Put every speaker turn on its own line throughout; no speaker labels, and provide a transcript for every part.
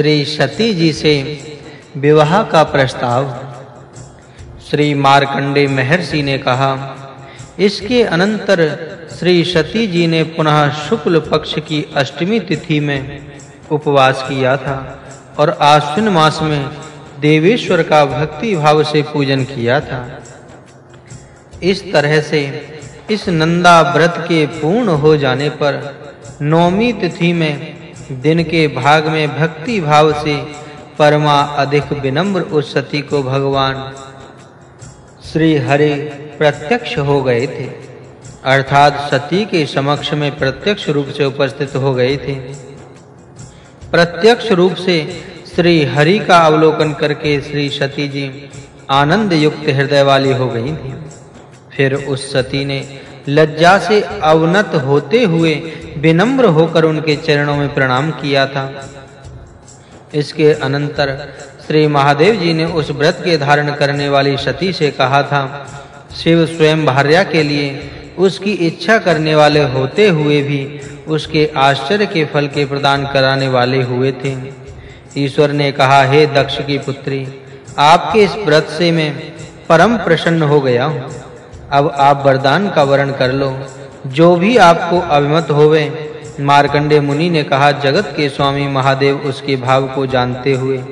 श्री सती जी से विवाह का प्रस्ताव। श्री मार्कंडे महर्षि ने कहा, इसके अनंतर श्री सती जी ने पुनः शुक्ल पक्ष की अष्टमी तिथि में उपवास किया था और आश्विन मास में देवेश्वर का भक्ति भाव से पूजन किया था। इस तरह से इस नंदा व्रत के पूर्ण हो जाने पर नौमी तिथि में दिन के भाग में भक्ति भाव से परमा अधिक विनम्र उस सती को भगवान श्री हरि प्रत्यक्ष हो गए थे। अर्थात सती के समक्ष में प्रत्यक्ष रूप से उपस्थित हो गए थे। प्रत्यक्ष रूप से श्री हरि का अवलोकन करके श्री सती जी आनंद युक्त हृदय वाली हो गई थी। फिर उस सती ने लज्जा से अवनत होते हुए विनम्र होकर उनके चरणों में प्रणाम किया था। इसके अनंतर श्री महादेव जी ने उस व्रत के धारण करने वाली सती से कहा था, शिव स्वयं भार्या के लिए उसकी इच्छा करने वाले होते हुए भी उसके आश्चर्य के फल के प्रदान कराने वाले हुए थे। ईश्वर ने कहा, हे दक्ष की पुत्री, आपके इस व्रत से मैं परम प्रसन्न हो गया हूँ। अब आप वरदान का वर्ण कर लो। जो भी आपको अभिमत होवे, मार्कंडे मुनि ने कहा, जगत के स्वामी महादेव उसके भाव को जानते हुए,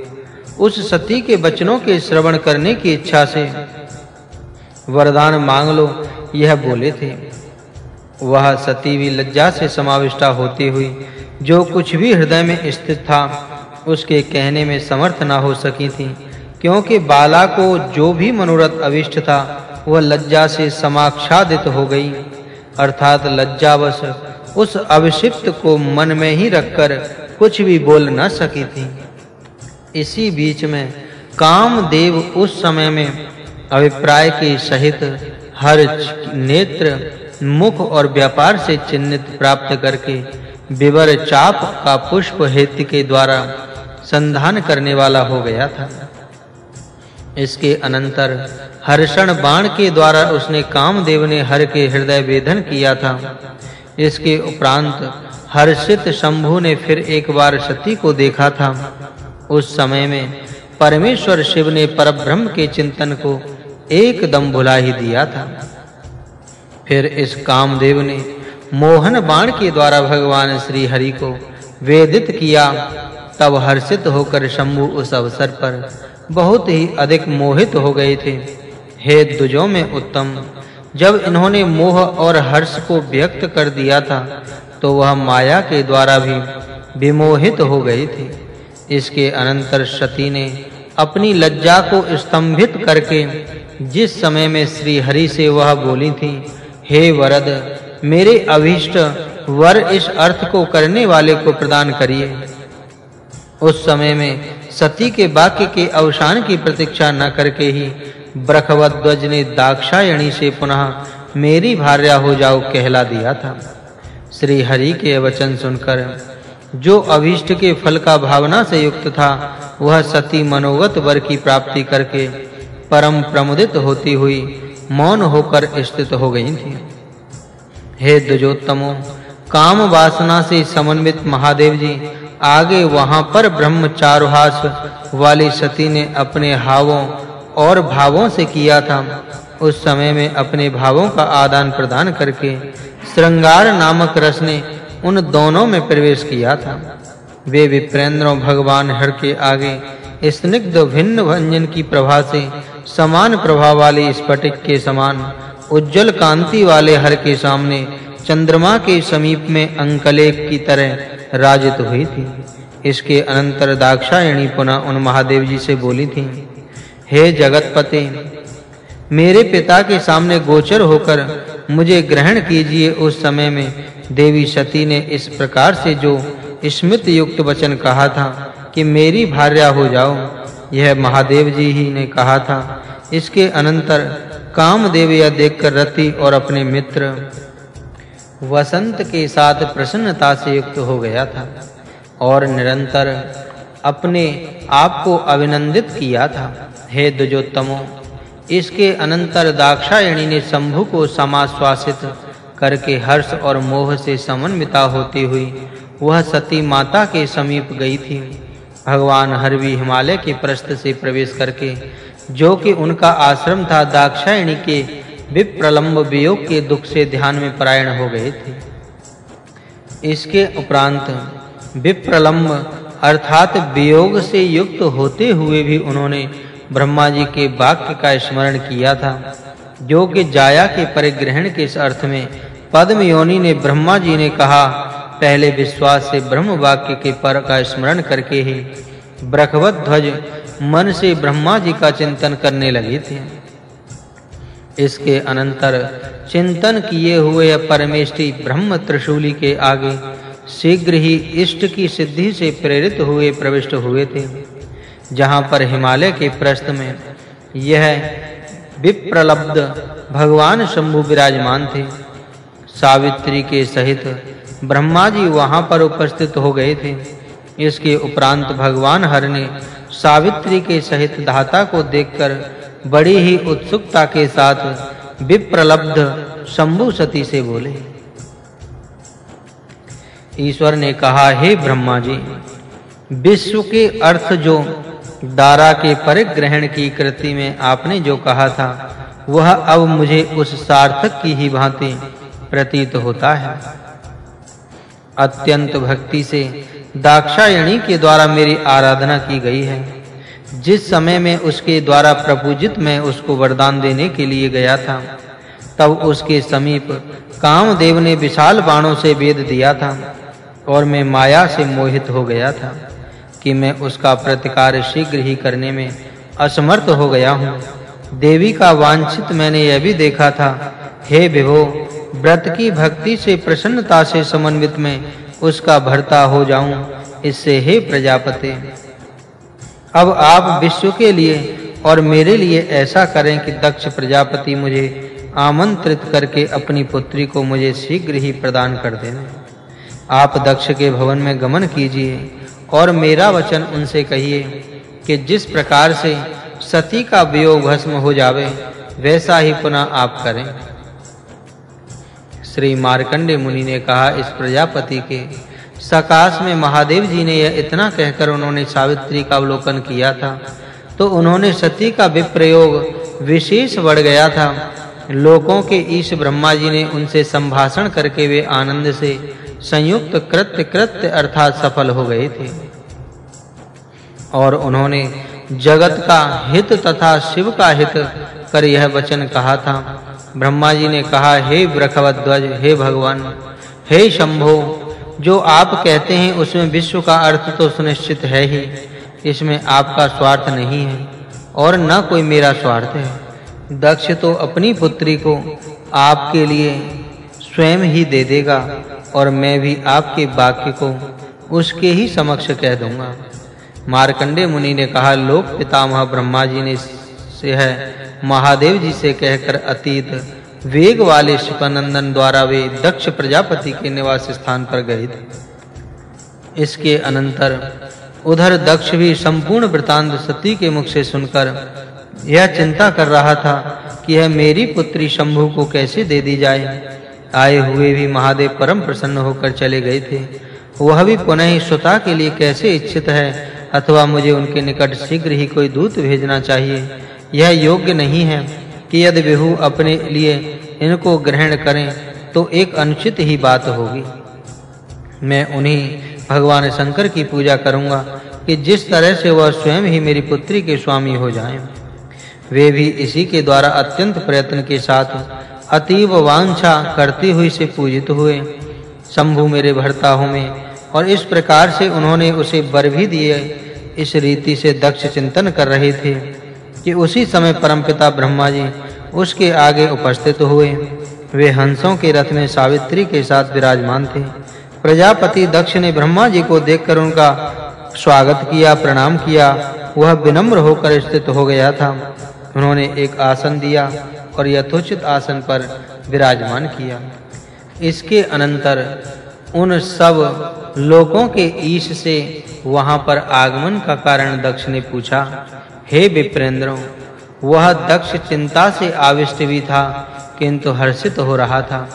उस सती के वचनों के श्रवण करने की इच्छा से वरदान मांग लो, यह बोले थे। वह सती भी लज्जा से समाविष्टा होती हुई, जो कुछ भी हृदय में स्थित था, उसके कहने में समर्थ ना हो सकी थी, क्योंकि बाला को जो भी मनोरथ अविष्ट था, वह लज्जा से समाक्षादित हो गई। अर्थात लज्जावश, उस अविषिप्त को मन में ही रखकर कुछ भी बोल न सकी थी। इसी बीच में कामदेव उस समय में अभिप्राय के सहित हर नेत्र, मुख और व्यापार से चिन्हित प्राप्त करके विवर चाप का पुष्प हेतु के द्वारा संधान करने वाला हो गया था। इसके अनंतर हर्षण बाण के द्वारा उसने कामदेव ने हर के हृदय वेदन किया था। इसके उपरांत हर्षित शंभु ने फिर एक बार सती को देखा था। उस समय में परमेश्वर शिव ने परब्रह्म के चिंतन को एकदम भुला ही दिया था। फिर इस कामदेव ने मोहन बाण के द्वारा भगवान श्री हरि को वेदित किया। तब हर्षित होकर शंभु उस अवसर पर बहुत ही अधिक मोहित हो गए थे। हे दुजों में उत्तम, जब इन्होंने मोह और हर्ष को व्यक्त कर दिया था तो वह माया के द्वारा भी विमोहित हो गए थे। इसके अनंतर सती ने अपनी लज्जा को स्तंभित करके जिस समय में श्री हरि से वह बोली थी, हे वरद, मेरे अभीष्ट, वर इस अर्थ को करने वाले को प्रदान करिए। उस समय में सती के वाक्य के अवसान की प्रतीक्षा न करके ही ब्रखवध्वज ने दाक्षायणी से पुनः मेरी भार्या हो जाओ कहला दिया था। श्री हरि के वचन सुनकर जो अभीष्ट के फल का भावना से युक्त था, वह सती मनोगत वर की प्राप्ति करके परम प्रमुदित होती हुई मौन होकर स्थित हो गई थी। हे दुजोत्तमो काम वासना से समन्वित महादेव जी, आगे वहाँ पर ब्रह्मचारुहास वाली सती ने अपने हावों और भावों से किया था। उस समय में अपने भावों का आदान प्रदान करके श्रृंगार नामक रस ने उन दोनों में प्रवेश किया था। वे विप्रेंद्रों भगवान हर के आगे स्निग्ध भिन्न व्यंजन की प्रभा से समान प्रभाव वाली स्फटिक के समान उज्जवल कांति वाले हर के सामने चंद्रमा के समीप में अंकलेख की तरह राजित हुई थी। इसके अनंतर दाक्षायणी पुनः उन महादेव जी से बोली थी हे जगतपते, मेरे पिता के सामने गोचर होकर मुझे ग्रहण कीजिए उस समय में। देवी सती ने इस प्रकार से जो स्मृति युक्त वचन कहा था कि मेरी भार्या हो जाओ, यह महादेव जी ही ने कहा था। इसके अनंतर कामदेव यह देखकर रति और अपने मित्र वसंत के साथ प्रसन्नता से युक्त हो गया था और निरंतर अपने आप को अभिनंदित किया था। हे दुजोत्तमो इसके अनंतर दाक्षायणी ने शंभु को समाश्वासित करके हर्ष और मोह से समन्विता होती हुई, वह सती माता के समीप गई थी। भगवान हरवी हिमालय के प्रस्थ से प्रवेश करके, जो कि उनका आश्रम था दाक्षायणी के विप्रलंब वियोग के दुख से ध्यान में परायण हो गए थे। इसके उपरांत विप्रलंब अर्थात वियोग से युक्त होते हुए भी उन्होंने ब्रह्मा जी के वाक्य का स्मरण किया था, जो कि जाया के परिग्रहण के इस अर्थ में पद्म योनि ने ब्रह्मा जी ने कहा, पहले विश्वास से ब्रह्म वाक्य के पर का स्मरण करके ही ब्रखवत ध्वज मन से ब्रह्मा जी का चिंतन करने लगे थे। इसके अनंतर चिंतन किए हुए परमेष्टि ब्रह्म त्रिशूली के आगे शीघ्र ही इष्ट की सिद्धि से प्रेरित हुए प्रविष्ट हुए थे। जहाँ पर हिमालय के प्रस्थ में यह विप्रलब्ध भगवान शंभु विराजमान थे। सावित्री के सहित ब्रह्मा जी वहाँ पर उपस्थित हो गए थे। इसके उपरांत भगवान हर ने सावित्री के सहित धाता को देखकर बड़ी ही उत्सुकता के साथ विप्रलब्ध शंभु सती से बोले, ईश्वर ने कहा, हे ब्रह्मा जी, विश्व के अर्थ जो दारा के परिग्रहण की कृति में आपने जो कहा था, वह अब मुझे उस सार्थक की ही भांति प्रतीत होता है। अत्यंत भक्ति से दाक्षायणी के द्वारा मेरी आराधना की गई है। जिस समय में उसके द्वारा प्रपूजित मैं उसको वरदान देने के लिए गया था, तब उसके समीप कामदेव ने विशाल बाणों से वेद दिया था और मैं माया से मोहित हो गया था। कि मैं उसका प्रतिकार शीघ्र ही करने में असमर्थ हो गया हूँ। देवी का वांछित मैंने यह भी देखा था। हे विभो, व्रत की भक्ति से, प्रसन्नता से समन्वित में उसका भरता हो जाऊँ। इससे हे प्रजापति, अब आप विश्व के लिए और मेरे लिए ऐसा करें कि दक्ष प्रजापति मुझे आमंत्रित करके अपनी पुत्री को मुझे शीघ्र ही प्रदान कर देना। आप दक्ष के भवन में गमन कीजिए। और मेरा वचन उनसे कहिए कि जिस प्रकार से सती का वियोग भस्म हो जावे, वैसा ही पुनः आप करें। श्री मार्कंडे मुनि ने कहा इस प्रजापति के सकाश में महादेव जी ने यह इतना कहकर उन्होंने सावित्री का अवलोकन किया था। तो उन्होंने सती का विप्रयोग विशेष बढ़ गया था। लोकों के ईश ब्रह्मा जी ने उनसे संभाषण करके वे आनंद से संयुक्त कृत्य कृत्य अर्थात सफल हो गए थे। और उन्होंने जगत का हित तथा शिव का हित कर यह वचन कहा था। ब्रह्मा जी ने कहा, हे ध्वज हे भगवान, हे शंभो, जो आप कहते हैं उसमें विश्व का अर्थ तो सुनिश्चित है ही। इसमें आपका स्वार्थ नहीं है और न कोई मेरा स्वार्थ है। दक्ष तो अपनी पुत्री को आपके लिए स्वयं ही दे देगा। और मैं भी आपके वाक्य को उसके ही समक्ष कह दूँगा। मार्कंडे मुनि ने कहा, लोक पितामह ब्रह्मा जी ने से है। महादेव जी से कहकर अतीत वेग वाले शिपनंदन द्वारा वे दक्ष प्रजापति के निवास स्थान पर गए थे। इसके अनंतर उधर दक्ष भी संपूर्ण वृतांत सती के मुख से सुनकर यह चिंता कर रहा था कि यह मेरी पुत्री शंभु को कैसे दे दी जाए। आए हुए भी महादेव परम प्रसन्न होकर चले गए थे। वह भी पुनः ही स्वता के लिए कैसे इच्छित है? अथवा मुझे उनके निकट शीघ्र ही कोई दूत भेजना चाहिए? यह योग्य नहीं है कि यदि विहु अपने लिए इनको ग्रहण करें तो एक अनुचित ही बात होगी। मैं उन्हीं भगवान शंकर की पूजा करूँगा कि जिस तरह से वह स्वयं ही मेरी पुत्री के स्वामी हो जाएँ। वे भी इसी के द्वारा अत्यंत प्रयत्न के साथ अतीव वांछा करती हुई से पूजित हुए। शंभु मेरे भरता हो में, और इस प्रकार से उन्होंने उसे वर भी दिए। इस रीति से दक्ष चिंतन कर रहे थे कि उसी समय परमपिता ब्रह्मा जी उसके आगे उपस्थित हुए। वे हंसों के रथ में सावित्री के साथ विराजमान थे। प्रजापति दक्ष ने ब्रह्मा जी को देखकर उनका स्वागत किया, प्रणाम किया। वह विनम्र होकर स्थित हो गया था। उन्होंने एक आसन दिया और यथोचित आसन पर विराजमान किया। इसके अनंतर उन सब लोगों के ईश से वहाँ पर आगमन का कारण दक्ष ने पूछा, हे विप्रेंद्रों, वह दक्ष चिंता से आविष्ट भी था, किंतु हर्षित हो रहा था।